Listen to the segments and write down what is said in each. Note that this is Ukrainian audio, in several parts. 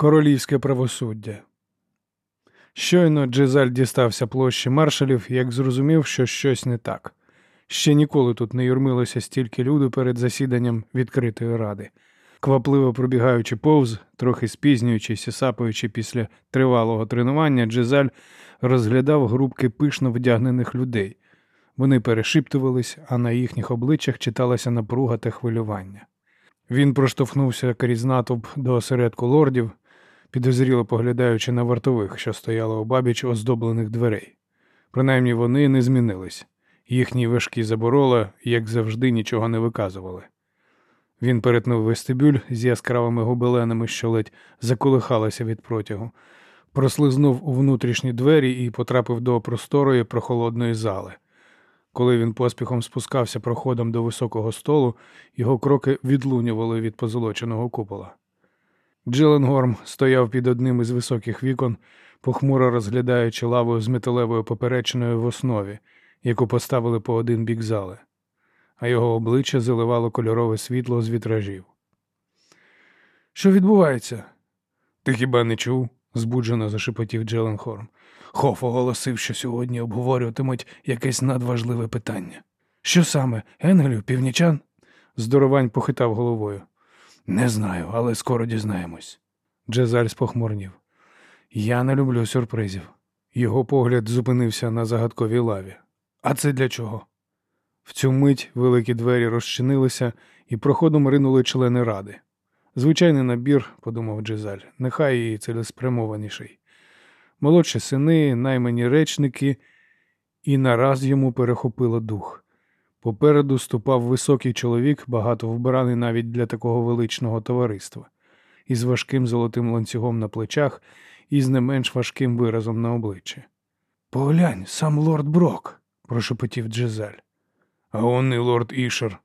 Королівське правосуддя. Щойно Джезаль дістався площі маршалів, як зрозумів, що щось не так. Ще ніколи тут не юрмилося стільки люду перед засіданням відкритої ради. Квапливо пробігаючи повз, трохи спізнюючись і сапаючи після тривалого тренування, Джезаль розглядав групки пишно вдягнених людей. Вони перешіптувались, а на їхніх обличчях читалася напруга та хвилювання. Він проштовхнувся крізь натовп до осередку лордів, підозріло поглядаючи на вартових, що стояли обабіч оздоблених дверей. Принаймні вони не змінились. Їхні важкі заборола, як завжди, нічого не виказували. Він перетнув вестибюль з яскравими гобеленами, що ледь заколихалися від протягу, прослизнув у внутрішні двері і потрапив до просторої прохолодної зали. Коли він поспіхом спускався проходом до високого столу, його кроки відлунювали від позолоченого купола. Джиленгорм стояв під одним із високих вікон, похмуро розглядаючи лаву з металевою поперечиною в основі, яку поставили по один бік зали, а його обличчя заливало кольорове світло з вітражів. Що відбувається? Ти хіба не чув? збуджено зашепотів Джеленхорм. Хоф оголосив, що сьогодні обговорюватимуть якесь надважливе питання. Що саме, Енгелів, північан? Здоровань похитав головою. Не знаю, але скоро дізнаємось. Джезаль спохмурнів. Я не люблю сюрпризів. Його погляд зупинився на загадковій лаві. А це для чого? В цю мить великі двері розчинилися і проходом ринули члени ради. Звичайний набір, подумав Джезаль, нехай і цілеспрямованіший. Молодші сини, наймані речники, і нараз йому перехопило дух. Попереду ступав високий чоловік, багато вбраний навіть для такого величного товариства, із важким золотим ланцюгом на плечах і з не менш важким виразом на обличчі. Поглянь, сам лорд Брок, прошепотів Джезаль. А он і лорд Ішер.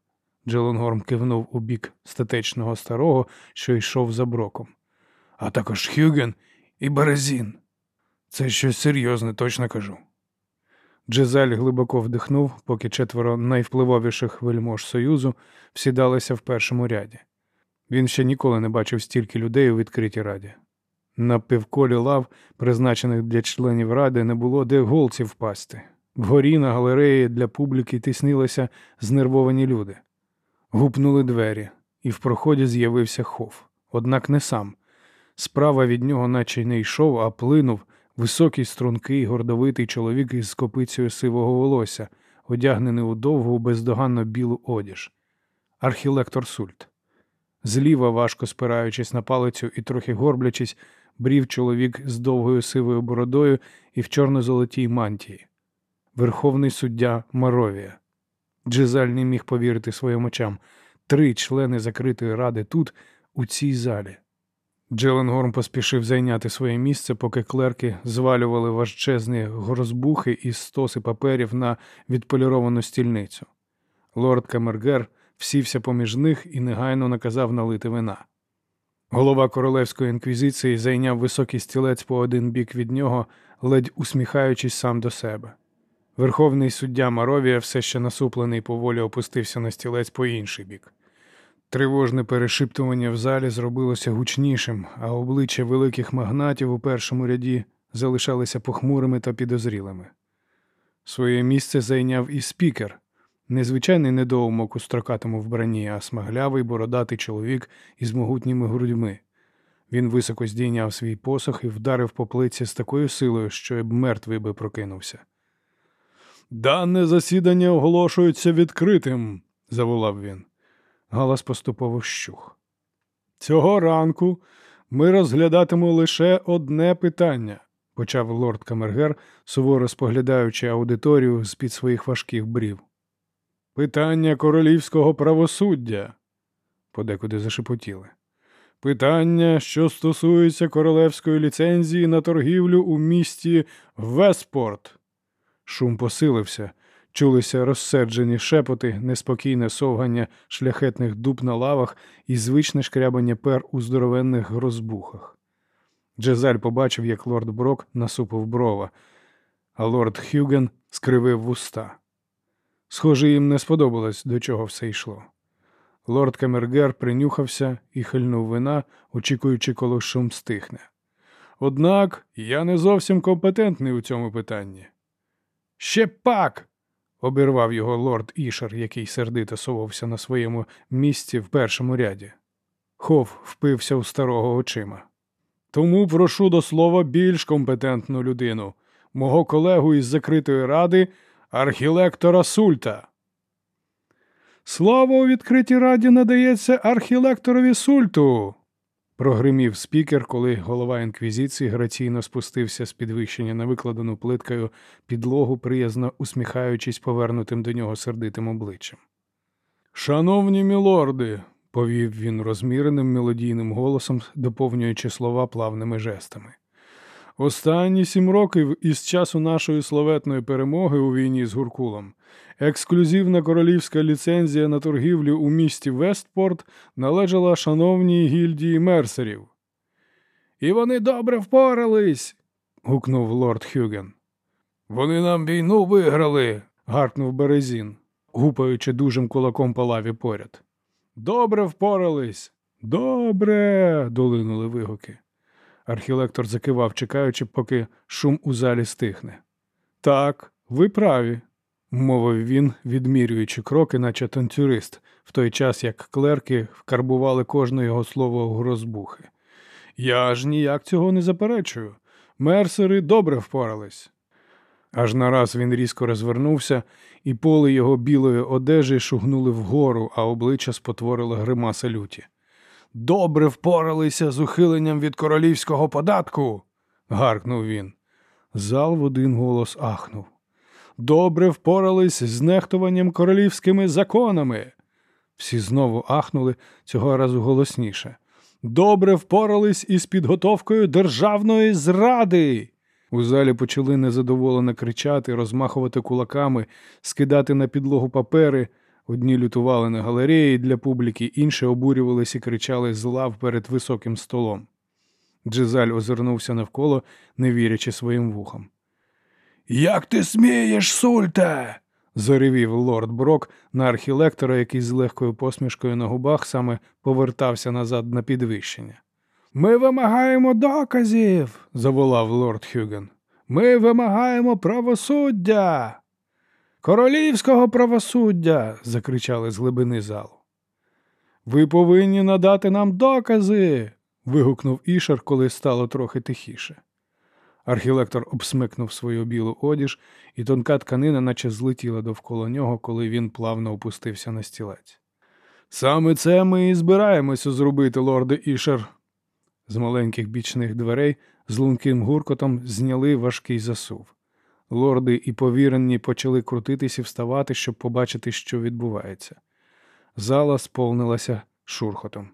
Джеленгорм кивнув у бік статечного старого, що йшов за броком. А також Хюген і Березін. Це щось серйозне, точно кажу. Джезаль глибоко вдихнув, поки четверо найвпливовіших вельмож Союзу всідалися в першому ряді. Він ще ніколи не бачив стільки людей у відкритій раді. На півколі лав, призначених для членів ради, не було де голці впасти. Вгорі на галереї для публіки тиснилися знервовані люди. Гупнули двері, і в проході з'явився хов. Однак не сам. Справа від нього, наче й не йшов, а плинув високий, стрункий, гордовитий чоловік із копицею сивого волосся, одягнений у довгу, бездоганно білу одіж. Архілектор Сульт. Зліва, важко спираючись на палицю і трохи горблячись, брів чоловік з довгою сивою бородою і в чорно-золотій мантії. Верховний суддя Маровія. Джезаль не міг повірити своїм очам. Три члени закритої ради тут, у цій залі. Джеленгорм поспішив зайняти своє місце, поки клерки звалювали важчезні грозбухи із стоси паперів на відполіровану стільницю. Лорд Камергер всівся поміж них і негайно наказав налити вина. Голова королевської інквізиції зайняв високий стілець по один бік від нього, ледь усміхаючись сам до себе. Верховний суддя Маровія, все ще насуплений, поволі опустився на стілець по інший бік. Тривожне перешиптування в залі зробилося гучнішим, а обличчя великих магнатів у першому ряді залишалися похмурими та підозрілими. Своє місце зайняв і спікер, незвичайний недоумок у строкатому вбранні, а смаглявий бородатий чоловік із могутніми грудьми. Він високо здійняв свій посох і вдарив по плиці з такою силою, що й мертвий би прокинувся. Дане засідання оголошується відкритим, заволав він. Галас поступово щух. Цього ранку ми розглядатимемо лише одне питання, почав лорд Камергер, суворо споглядаючи аудиторію з під своїх важких брів. Питання королівського правосуддя, подекуди зашепотіли. Питання, що стосується королевської ліцензії на торгівлю у місті Веспорт. Шум посилився, чулися розсерджені шепоти, неспокійне совгання шляхетних дуб на лавах і звичне шкрябання пер у здоровенних грозбухах. Джезаль побачив, як лорд Брок насупив брова, а лорд Хюген скривив вуста. Схоже, їм не сподобалось, до чого все йшло. Лорд Камергер принюхався і хильнув вина, очікуючи, коли шум стихне. Однак я не зовсім компетентний у цьому питанні. Ще пак. Обірвав його лорд Ішер, який сердито совався на своєму місці в першому ряді. Хов впився у старого очима. Тому прошу до слова більш компетентну людину, мого колегу із закритої ради, архілектора Сульта. Слава у відкритій раді надається архілекторові Сульту. Прогримів спікер, коли голова інквізиції граційно спустився з підвищення на викладену плиткою підлогу, приязно усміхаючись повернутим до нього сердитим обличчям. Шановні мілорди, повів він розміреним мелодійним голосом, доповнюючи слова плавними жестами. Останні сім років із часу нашої славетної перемоги у війні з Гуркулом ексклюзивна королівська ліцензія на торгівлю у місті Вестпорт належала шановній гільдії мерсерів. І вони добре впорались. гукнув лорд Хюген. Вони нам війну виграли. гаркнув Березін, гупаючи дужим кулаком по лаві поряд. Добре впорались. Добре. долинули вигуки. Архілектор закивав, чекаючи, поки шум у залі стихне. Так, ви праві, мовив він, відмірюючи кроки, наче танцюрист, в той час як клерки вкарбували кожне його слово у розбухи. Я ж ніяк цього не заперечую. Мерсери добре впорались. Аж нараз він різко розвернувся, і поли його білої одежі шугнули вгору, а обличчя спотворило гримаса люті. Добре впоралися з ухиленням від королівського податку. гаркнув він. Зал в один голос ахнув. Добре впорались з нехтуванням королівськими законами. Всі знову ахнули цього разу голосніше. Добре впорались із підготовкою державної зради. У залі почали незадоволено кричати, розмахувати кулаками, скидати на підлогу папери. Одні лютували на галереї для публіки, інші обурювались і кричали з лав перед високим столом. Джизаль озирнувся навколо, не вірячи своїм вухам. Як ти смієш, сульте? заревів лорд Брок на архілектора, який з легкою посмішкою на губах саме повертався назад на підвищення. Ми вимагаємо доказів, заволав лорд Хюген. Ми вимагаємо правосуддя. Королівського правосуддя. закричали з глибини залу. Ви повинні надати нам докази. вигукнув Ішер, коли стало трохи тихіше. Архілектор обсмикнув свою білу одіж, і тонка тканина, наче злетіла довкола нього, коли він плавно опустився на стілець. Саме це ми і збираємося зробити, лорде Ішер. З маленьких бічних дверей з лунким гуркотом зняли важкий засув. Лорди і повірені почали крутитись і вставати, щоб побачити, що відбувається. Зала сповнилася шурхотом.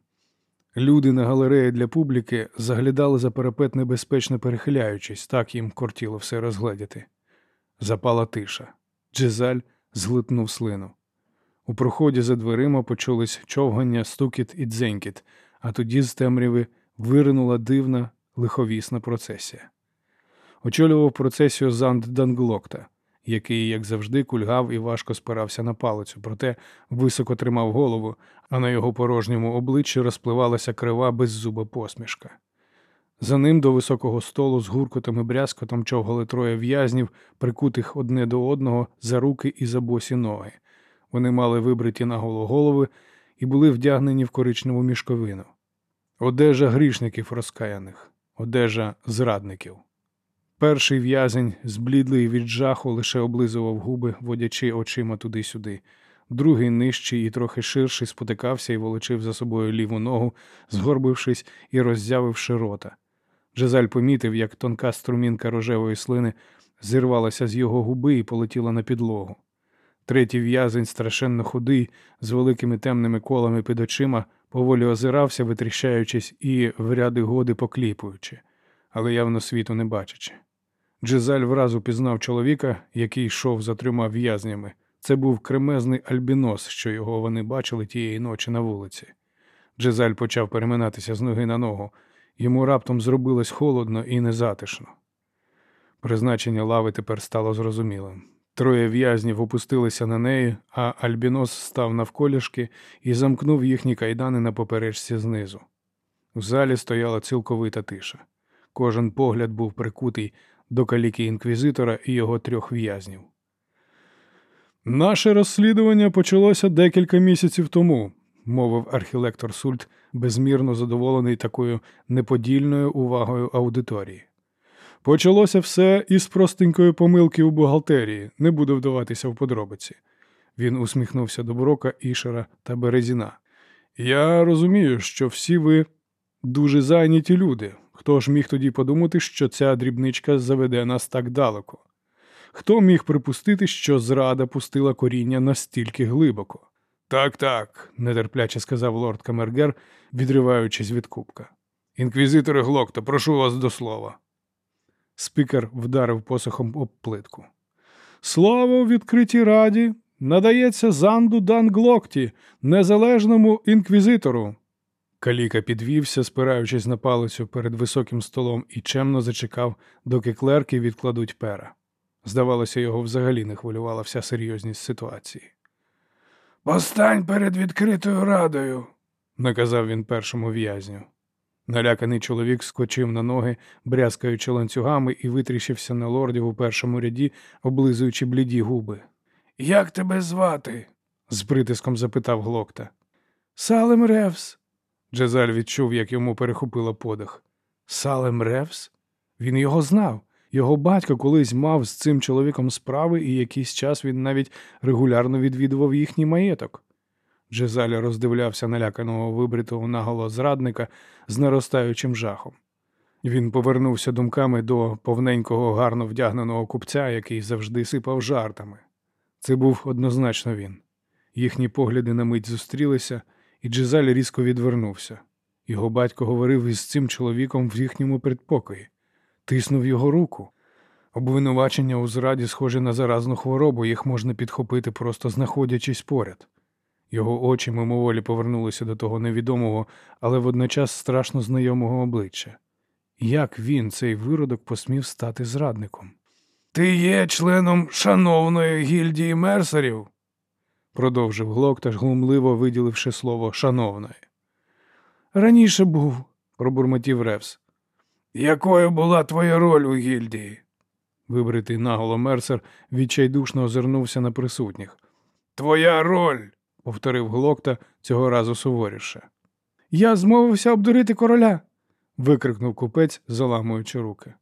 Люди на галереї для публіки заглядали за парапет небезпечно перехиляючись, так їм кортіло все розгледіти. Запала тиша. Джезаль зглитнув слину. У проході за дверима почулись човгання, стукіт і дзенькіт, а тоді з темряви виринула дивна лиховісна процесія. Очолював процесію Занд Данглокта, який, як завжди, кульгав і важко спирався на палицю, проте високо тримав голову, а на його порожньому обличчі розпливалася крива беззуба посмішка. За ним до високого столу з гуркотом і брязкотом човгали троє в'язнів, прикутих одне до одного за руки і за босі ноги. Вони мали вибриті наголо голови і були вдягнені в коричневу мішковину. Одежа грішників розкаяних, одежа зрадників. Перший в'язень, зблідлий від жаху, лише облизував губи, водячи очима туди-сюди. Другий нижчий і трохи ширший спотикався і волочив за собою ліву ногу, згорбившись і роззявивши рота. Джезаль помітив, як тонка струмінка рожевої слини зірвалася з його губи і полетіла на підлогу. Третій в'язень, страшенно худий, з великими темними колами під очима, поволі озирався, витріщаючись і в ряди годи покліпуючи, але явно світу не бачачи. Джезаль враз упізнав чоловіка, який йшов за трьома в'язнями. Це був кремезний альбінос, що його вони бачили тієї ночі на вулиці. Джезаль почав переминатися з ноги на ногу. Йому раптом зробилось холодно і незатишно. Призначення лави тепер стало зрозумілим. Троє в'язнів опустилися на неї, а Альбінос став навколішки і замкнув їхні кайдани на поперечці знизу. У залі стояла цілковита тиша. Кожен погляд був прикутий до каліки інквізитора і його трьох в'язнів. Наше розслідування почалося декілька місяців тому, мовив архілектор Сульт, безмірно задоволений такою неподільною увагою аудиторії. Почалося все із простенької помилки у бухгалтерії, не буду вдаватися в подробиці. Він усміхнувся до Брока, Ішера та Березіна. Я розумію, що всі ви дуже зайняті люди. Хто ж міг тоді подумати, що ця дрібничка заведе нас так далеко? Хто міг припустити, що зрада пустила коріння настільки глибоко? Так, так, нетерпляче сказав лорд Камергер, відриваючись від кубка. Інквізитори Глокта, прошу вас до слова. Спікер вдарив посохом об плитку. Слово у відкритій раді надається Занду Данглокті, незалежному інквізитору. Каліка підвівся, спираючись на палицю перед високим столом, і чемно зачекав, доки клерки відкладуть пера. Здавалося, його взагалі не хвилювала вся серйозність ситуації. Постань перед відкритою радою, наказав він першому в'язню. Наляканий чоловік скочив на ноги, брязкаючи ланцюгами, і витріщився на лордів у першому ряді, облизуючи бліді губи. Як тебе звати? з притиском запитав глокта. Салем Ревс. Джезаль відчув, як йому перехопило подих. Салем Ревс? Він його знав. Його батько колись мав з цим чоловіком справи, і якийсь час він навіть регулярно відвідував їхній маєток. Джезаль роздивлявся наляканого вибритого наголо зрадника з наростаючим жахом. Він повернувся думками до повненького гарно вдягненого купця, який завжди сипав жартами. Це був однозначно він. Їхні погляди на мить зустрілися, і Джезаль різко відвернувся. Його батько говорив із цим чоловіком в їхньому предпокої, тиснув його руку. Обвинувачення у зраді схоже на заразну хворобу, їх можна підхопити, просто знаходячись поряд. Його очі мимоволі повернулися до того невідомого, але водночас страшно знайомого обличчя. Як він, цей виродок, посмів стати зрадником? Ти є членом шановної гільдії мерсерів, продовжив Глокташ, глумливо виділивши слово шановної. Раніше був, пробурмотів Ревс. Якою була твоя роль у гільдії? Вибритий наголо мерсер відчайдушно озирнувся на присутніх. Твоя роль, повторив глокта цього разу суворіше. Я змовився обдурити короля. викрикнув купець, заламуючи руки.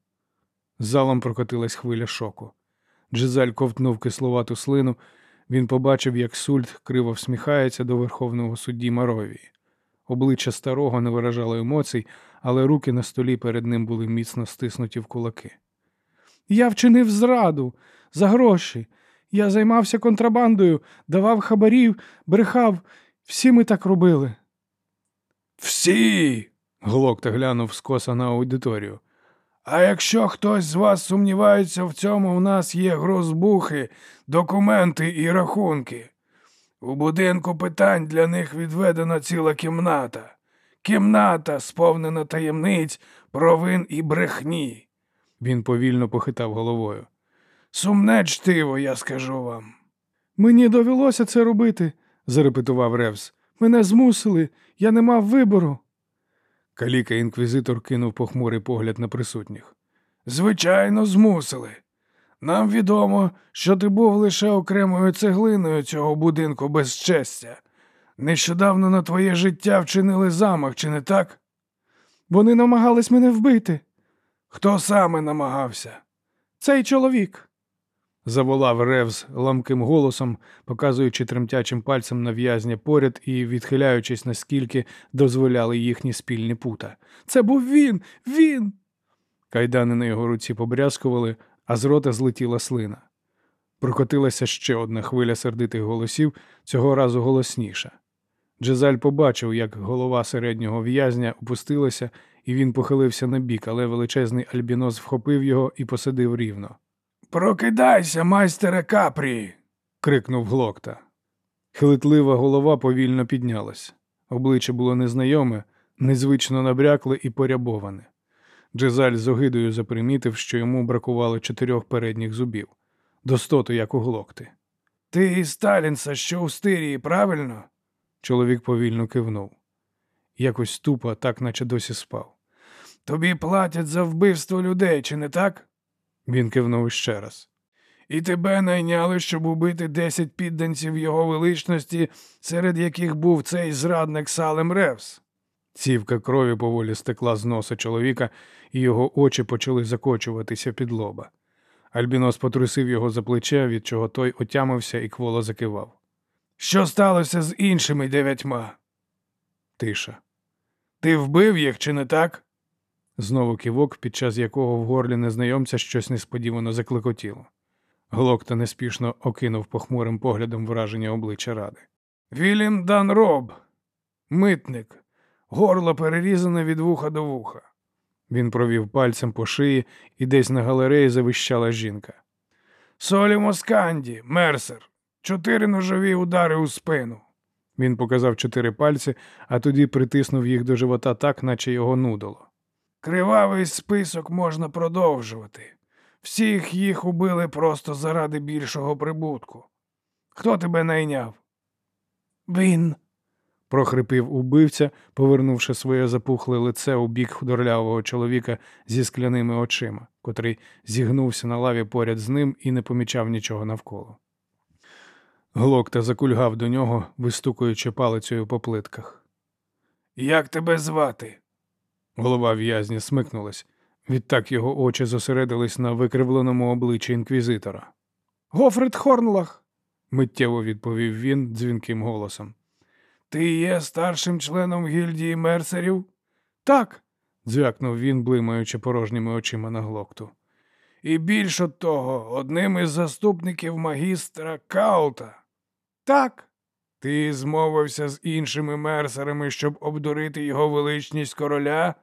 Залом прокотилась хвиля шоку. Джизаль ковтнув кисловату слину. Він побачив, як Сульт криво всміхається до верховного судді Маровії. Обличчя старого не виражало емоцій, але руки на столі перед ним були міцно стиснуті в кулаки. Я вчинив зраду за гроші. Я займався контрабандою, давав хабарів, брехав. Всі ми так робили. Всі. глокта глянув скоса на аудиторію. А якщо хтось з вас сумнівається в цьому, у нас є грозбухи, документи і рахунки. У будинку питань для них відведена ціла кімната. Кімната, сповнена таємниць, провин і брехні. Він повільно похитав головою. Сумне чтиво, я скажу вам. Мені довелося це робити, зарепетував Ревс. Мене змусили, я не мав вибору. Каліка інквізитор кинув похмурий погляд на присутніх. Звичайно, змусили. Нам відомо, що ти був лише окремою цеглиною цього будинку безчестя. Нещодавно на твоє життя вчинили замах, чи не так? Вони намагались мене вбити. Хто саме намагався? Цей чоловік. Заволав Ревз ламким голосом, показуючи тремтячим пальцем на в'язня поряд і відхиляючись, наскільки дозволяли їхні спільні пута. Це був він, він. Кайдани на його руці побрязкували, а з рота злетіла слина. Прокотилася ще одна хвиля сердитих голосів, цього разу голосніша. Джезаль побачив, як голова середнього в'язня опустилася, і він похилився на бік, але величезний альбінос вхопив його і посадив рівно. Прокидайся, майстере капрі. крикнув глокта. Хилитлива голова повільно піднялась. Обличчя було незнайоме, незвично набрякле і порябоване. Джезаль з огидою запримітив, що йому бракувало чотирьох передніх зубів. достоту, як у глокти. Ти із Сталінса, що у стирії, правильно? Чоловік повільно кивнув. Якось тупо, так наче досі спав. Тобі платять за вбивство людей, чи не так? Він кивнув іще раз. І тебе найняли, щоб убити десять підданців його величності, серед яких був цей зрадник Салем Ревс. Цівка крові поволі стекла з носа чоловіка, і його очі почали закочуватися під лоба. Альбінос потрусив його за плече, від чого той отямився і кволо закивав. Що сталося з іншими дев'ятьма? Тиша. Ти вбив їх, чи не так? Знову кивок, під час якого в горлі незнайомця щось несподівано заклекотіло. Глокта неспішно окинув похмурим поглядом враження обличчя ради. Вільям Дан Роб, митник, горло перерізане від вуха до вуха. Він провів пальцем по шиї і десь на галереї завищала жінка. Солі Москанді, мерсер, чотири ножові удари у спину. Він показав чотири пальці, а тоді притиснув їх до живота так, наче його нудило. Кривавий список можна продовжувати. Всіх їх убили просто заради більшого прибутку. Хто тебе найняв? Він. прохрипів убивця, повернувши своє запухле лице у бік худорлявого чоловіка зі скляними очима, котрий зігнувся на лаві поряд з ним і не помічав нічого навколо. Глокта закульгав до нього, вистукуючи палицею по плитках. Як тебе звати? Голова в'язня смикнулась. Відтак його очі зосередились на викривленому обличчі інквізитора. Гофрид Хорнлах, миттєво відповів він дзвінким голосом. Ти є старшим членом гільдії мерсерів? Так, дзвякнув він, блимаючи порожніми очима на глокту. І більш от того, одним із заступників магістра Каута. Так. Ти змовився з іншими мерсерами, щоб обдурити його величність короля.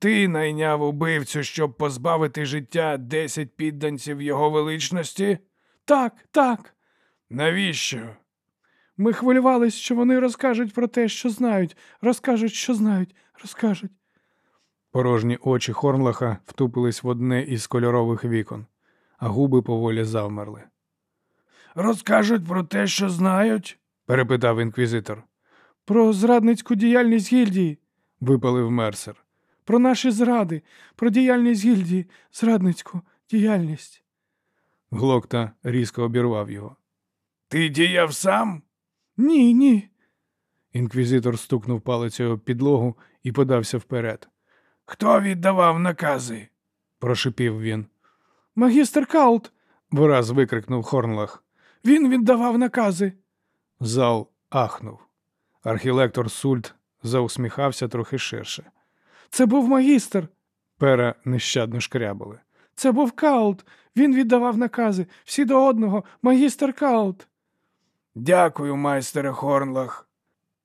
Ти найняв убивцю, щоб позбавити життя десять підданців його величності? Так, так. Навіщо? Ми хвилювались, що вони розкажуть про те, що знають, розкажуть, що знають, розкажуть. Порожні очі Хорнлаха втупились в одне із кольорових вікон, а губи поволі завмерли. Розкажуть про те, що знають? перепитав інквізитор. Про зрадницьку діяльність гільдії, випалив мерсер. Про наші зради, про діяльність гільдії, зрадницьку діяльність. Глокта різко обірвав його. Ти діяв сам? Ні, ні. Інквізитор стукнув палицею об підлогу і подався вперед. Хто віддавав накази? прошипів він. Магістр Каут. вираз викрикнув Хорнлах. Він віддавав накази. Зал ахнув. Архілектор Сульт заусміхався трохи ширше. Це був магістр. Пера нещадно шкрябали. Це був Каут. Він віддавав накази. Всі до одного. Магістр Каут. Дякую, майстере Хорнлах.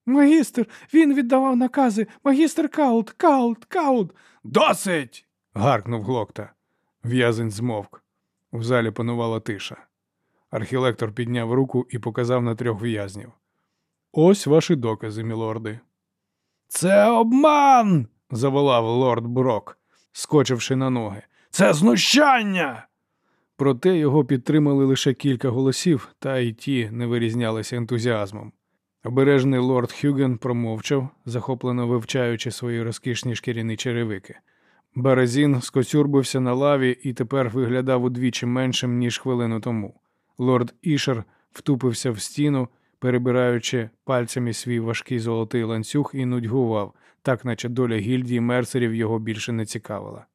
Магістр, він віддавав накази. Магістр Каут, Каут, Каут. Досить. гаркнув глокта. В'язень змовк. У залі панувала тиша. Архілектор підняв руку і показав на трьох в'язнів. Ось ваші докази, мілорди. Це обман. Заволав лорд Брок, скочивши на ноги. Це знущання. Проте його підтримали лише кілька голосів, та й ті не вирізнялися ентузіазмом. Обережний лорд Хюген промовчав, захоплено вивчаючи свої розкішні шкіряні черевики. Березін скоцюрбився на лаві і тепер виглядав удвічі меншим, ніж хвилину тому. Лорд Ішер втупився в стіну, перебираючи пальцями свій важкий золотий ланцюг і нудьгував, так наче доля гільдії мерсерів його більше не цікавила.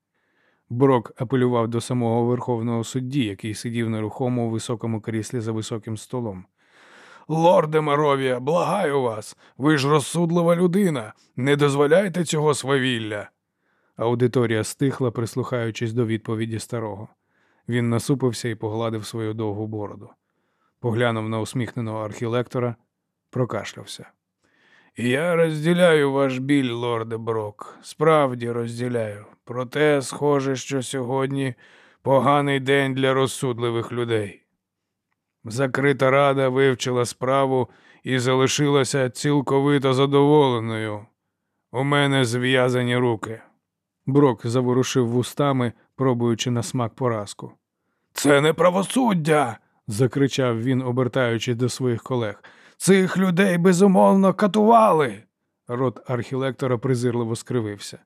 Брок апелював до самого верховного судді, який сидів нерухомо у високому кріслі за високим столом. Лорде Маровія, благаю вас, ви ж розсудлива людина. Не дозволяйте цього свавілля. Аудиторія стихла, прислухаючись до відповіді старого. Він насупився і погладив свою довгу бороду. Поглянув на усміхненого архілектора, прокашлявся. Я розділяю ваш біль, лорде Брок, справді розділяю. Проте, схоже, що сьогодні поганий день для розсудливих людей. Закрита рада вивчила справу і залишилася цілковито задоволеною. У мене зв'язані руки. Брок заворушив вустами, пробуючи на смак поразку. Це не правосуддя. закричав він, обертаючись до своїх колег. Цих людей безумовно катували. Рот архілектора презирливо скривився.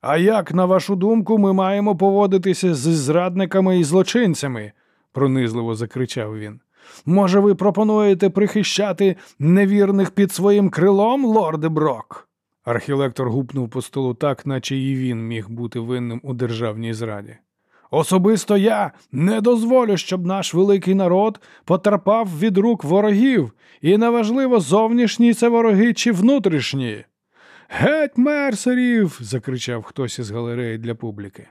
А як, на вашу думку, ми маємо поводитися з зрадниками і злочинцями? пронизливо закричав він. Може, ви пропонуєте прихищати невірних під своїм крилом, лорде Брок? Архілектор гупнув по столу так, наче і він міг бути винним у державній зраді. Особисто я не дозволю, щоб наш великий народ потерпав від рук ворогів, і неважливо, зовнішні це вороги чи внутрішні. Геть мерсерів. закричав хтось із галереї для публіки.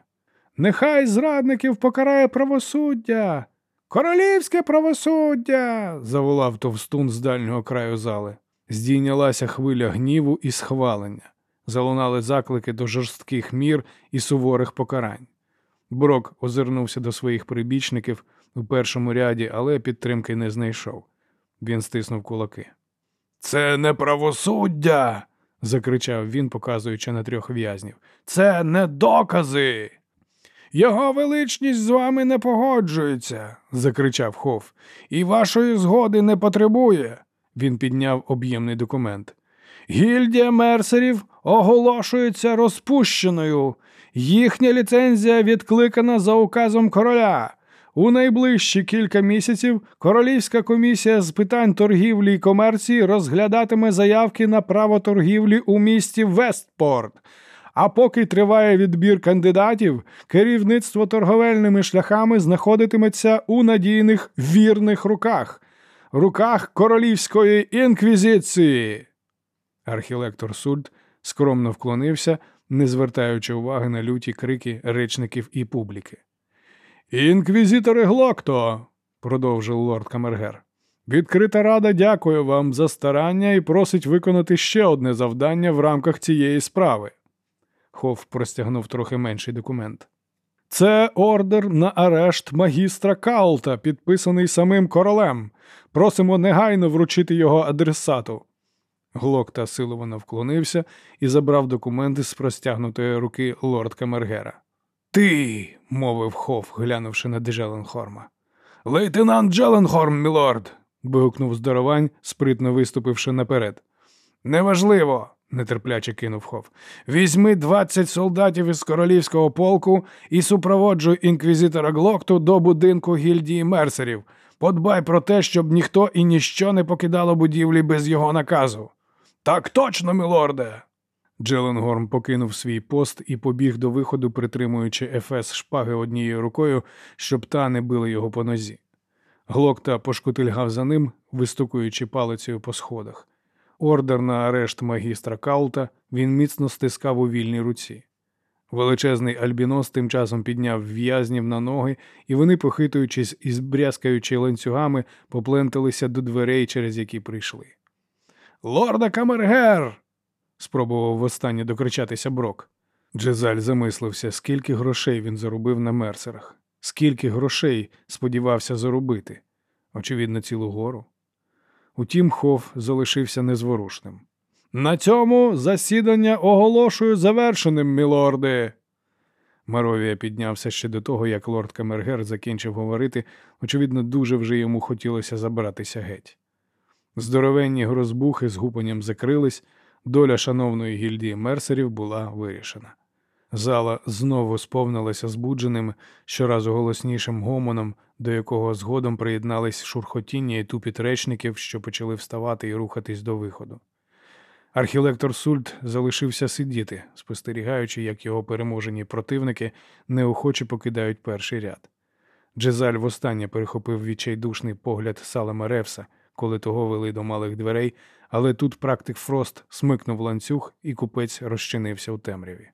Нехай зрадників покарає правосуддя. Королівське правосуддя. заволав товстун з дальнього краю зали. Здійнялася хвиля гніву і схвалення. Залунали заклики до жорстких мір і суворих покарань. Брок озирнувся до своїх прибічників у першому ряді, але підтримки не знайшов. Він стиснув кулаки. Це не правосуддя. закричав він, показуючи на трьох в'язнів. Це не докази. Його величність з вами не погоджується, закричав Хоф, і вашої згоди не потребує. Він підняв об'ємний документ. Гільдія мерсерів оголошується розпущеною. Їхня ліцензія відкликана за указом короля. У найближчі кілька місяців Королівська комісія з питань торгівлі і комерції розглядатиме заявки на право торгівлі у місті Вестпорт. А поки триває відбір кандидатів, керівництво торговельними шляхами знаходитиметься у надійних вірних руках, руках королівської інквізиції. Архілектор Сульт скромно вклонився, не звертаючи уваги на люті крики речників і публіки. Інквізитори Глокто, продовжив лорд Камергер. Відкрита рада дякує вам за старання і просить виконати ще одне завдання в рамках цієї справи. Хоф простягнув трохи менший документ. Це ордер на арешт магістра Калта, підписаний самим королем. Просимо негайно вручити його адресату. Глокта силовано вклонився і забрав документи з простягнутої руки лорд Камергера. Ти, мовив Хоф, глянувши на Джеленхорма. Лейтенант Джеленхорм, мілорд. вигукнув здоровань, спритно виступивши наперед. Неважливо, нетерпляче кинув Хоф. Візьми двадцять солдатів із королівського полку і супроводжуй інквізитора Глокту до будинку гільдії мерсерів. Подбай про те, щоб ніхто і ніщо не покидало будівлі без його наказу. Так точно, мілорде. Джеленгорм покинув свій пост і побіг до виходу, притримуючи ефес шпаги однією рукою, щоб та не била його по нозі. Глокта пошкутильгав за ним, вистукуючи палицею по сходах. Ордер на арешт магістра Калта він міцно стискав у вільній руці. Величезний альбінос тим часом підняв в'язнів на ноги, і вони, похитуючись і збрязкаючи ланцюгами, попленталися до дверей, через які прийшли. Лорда Камергер. спробував востаннє докричатися Брок. Джезаль замислився, скільки грошей він заробив на мерсерах, скільки грошей сподівався заробити. Очевидно, цілу гору. Утім, Хоф залишився незворушним. На цьому засідання оголошую завершеним, мілорди. Маровія піднявся ще до того, як лорд Камергер закінчив говорити, очевидно, дуже вже йому хотілося забратися геть. Здоровенні грозбухи з гупанням закрились, доля шановної гільдії мерсерів була вирішена. Зала знову сповнилася збудженим, щоразу голоснішим гомоном, до якого згодом приєднались шурхотіння і тупіт речників, що почали вставати і рухатись до виходу. Архілектор Сульт залишився сидіти, спостерігаючи, як його переможені противники неохоче покидають перший ряд. Джезаль востаннє перехопив відчайдушний погляд Салема Ревса, коли того вели до малих дверей, але тут практик Фрост смикнув ланцюг і купець розчинився у темряві.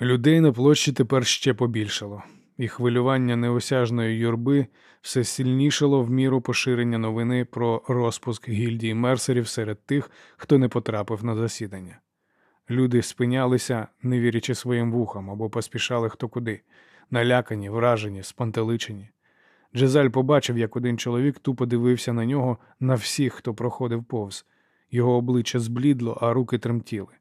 Людей на площі тепер ще побільшало, і хвилювання неосяжної юрби все сильнішало в міру поширення новини про розпуск гільдії мерсерів серед тих, хто не потрапив на засідання. Люди спинялися, не вірячи своїм вухам або поспішали хто куди, налякані, вражені, спантеличені. Джезаль побачив, як один чоловік тупо дивився на нього на всіх, хто проходив повз. Його обличчя зблідло, а руки тремтіли.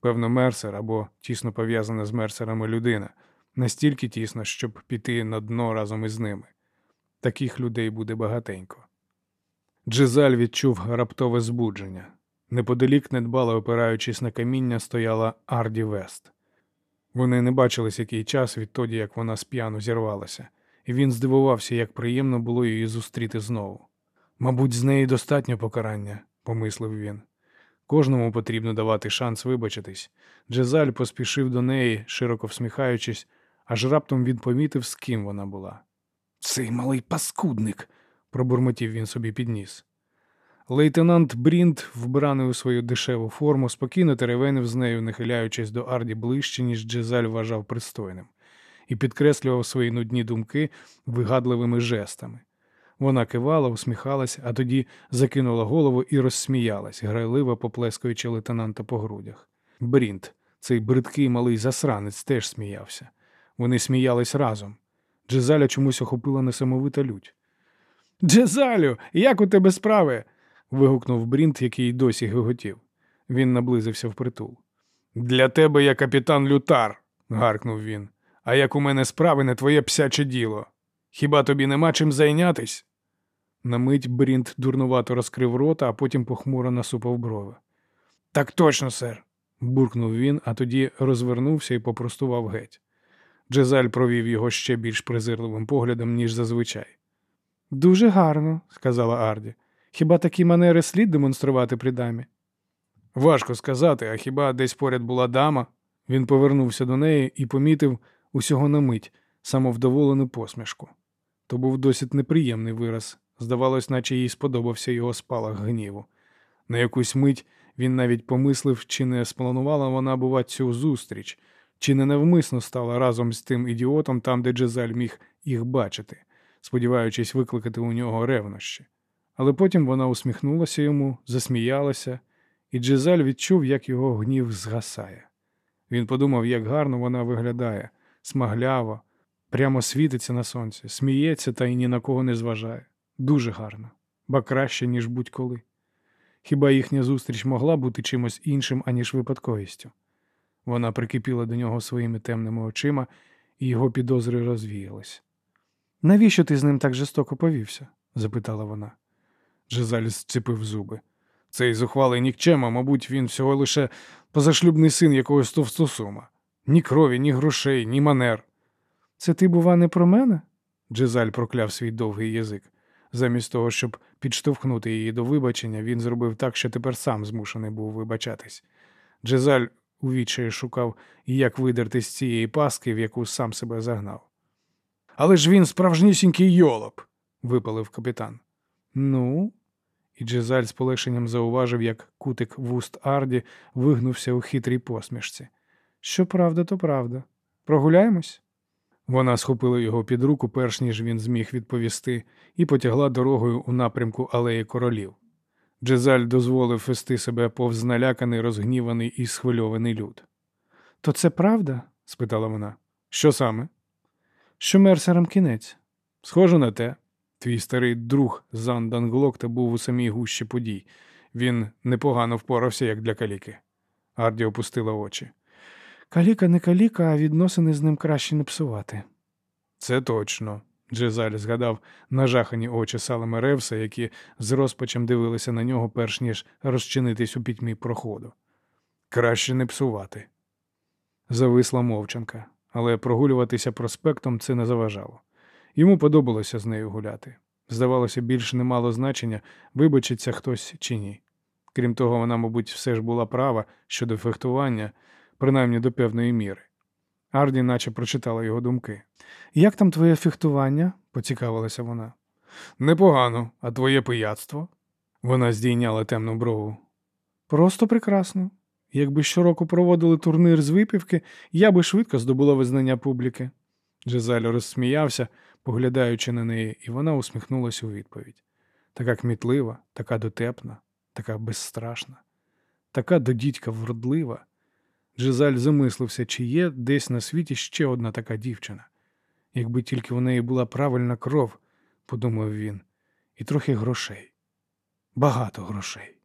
Певно, мерсер або тісно пов'язана з мерсерами людина, настільки тісно, щоб піти на дно разом із ними. Таких людей буде багатенько. Джизаль відчув раптове збудження. Неподалік, недбало опираючись на каміння, стояла Арді Вест. Вони не бачились який час відтоді, як вона сп'яно зірвалася, і він здивувався, як приємно було її зустріти знову. Мабуть, з неї достатньо покарання, помислив він. Кожному потрібно давати шанс вибачитись. Джезаль поспішив до неї, широко всміхаючись, аж раптом він помітив, з ким вона була. Цей малий паскудник, пробурмотів він собі підніс. Лейтенант Брінт, вбраний у свою дешеву форму, спокійно теревенив з нею, нахиляючись до Арді ближче, ніж Джезаль вважав пристойним, і підкреслював свої нудні думки вигадливими жестами. Вона кивала, усміхалась, а тоді закинула голову і розсміялась, грайливо поплескуючи лейтенанта по грудях. Брінт, цей бридкий малий засранець, теж сміявся. Вони сміялись разом. Джезаля чомусь охопила несамовита лють. Джезалю, як у тебе справи? вигукнув Брінт, який досі гиготів. Він наблизився впритул. Для тебе я капітан Лютар, гаркнув він. А як у мене справи не твоє псяче діло. Хіба тобі нема чим зайнятись? На мить Брінт дурнувато розкрив рота, а потім похмуро насупав брови. Так точно, сер, буркнув він, а тоді розвернувся і попростував геть. Джезаль провів його ще більш презирливим поглядом, ніж зазвичай. Дуже гарно, сказала Арді. Хіба такі манери слід демонструвати при дамі? Важко сказати, а хіба десь поряд була дама? Він повернувся до неї і помітив усього на мить самовдоволену посмішку. То був досить неприємний вираз. Здавалось, наче їй сподобався його спалах гніву. На якусь мить він навіть помислив, чи не спланувала вона, бува, цю зустріч, чи не навмисно стала разом з тим ідіотом там, де Джезаль міг їх бачити, сподіваючись викликати у нього ревнощі. Але потім вона усміхнулася йому, засміялася, і Джезаль відчув, як його гнів згасає. Він подумав, як гарно вона виглядає, смагляво, прямо світиться на сонці, сміється та й ні на кого не зважає. Дуже гарно, ба краще, ніж будь-коли. Хіба їхня зустріч могла бути чимось іншим, аніж випадковістю? Вона прикипіла до нього своїми темними очима, і його підозри розвіялись. Навіщо ти з ним так жорстоко повівся? запитала вона. Джезаль зціпив зуби. Цей зухвалий нікчема, мабуть, він всього лише позашлюбний син якогось товстосума. Ні крові, ні грошей, ні манер. Це ти, бува, не про мене? Джезаль прокляв свій довгий язик. Замість того, щоб підштовхнути її до вибачення, він зробив так, що тепер сам змушений був вибачатись. Джезаль у відчаї шукав, як видерти з цієї паски, в яку сам себе загнав. Але ж він справжнісінький йолоп, випалив капітан. Ну, і Джезаль з полегшенням зауважив, як кутик вуст Арді вигнувся у хитрій посмішці. Що правда, то правда. Прогуляємось? Вона схопила його під руку, перш ніж він зміг відповісти, і потягла дорогою у напрямку алеї королів. Джезаль дозволив вести себе повз наляканий, розгніваний і схвильований люд. То це правда? спитала вона. Що саме? Що мерсерам кінець? Схоже на те. Твій старий друг Зан Данглокта був у самій гущі подій. Він непогано впорався, як для каліки. Арді опустила очі. Каліка не каліка, а відносини з ним краще не псувати. Це точно. Джезаль згадав нажахані очі Салема Ревса, які з розпачем дивилися на нього, перш ніж розчинитись у пітьмі проходу. Краще не псувати. Зависла мовчанка, але прогулюватися проспектом це не заважало. Йому подобалося з нею гуляти. Здавалося, більш не мало значення, вибачиться хтось чи ні. Крім того, вона, мабуть, все ж була права щодо фехтування, принаймні до певної міри. Арді наче прочитала його думки. Як там твоє фехтування? поцікавилася вона. Непогано, а твоє пияцтво? Вона здійняла темну брову. Просто прекрасно. Якби щороку проводили турнир з випівки, я би швидко здобула визнання публіки. Джезаль розсміявся, поглядаючи на неї, і вона усміхнулася у відповідь. Така кмітлива, така дотепна, така безстрашна, така до дідька вродлива. Джезаль замислився, чи є десь на світі ще одна така дівчина. Якби тільки у неї була правильна кров, подумав він, і трохи грошей. Багато грошей.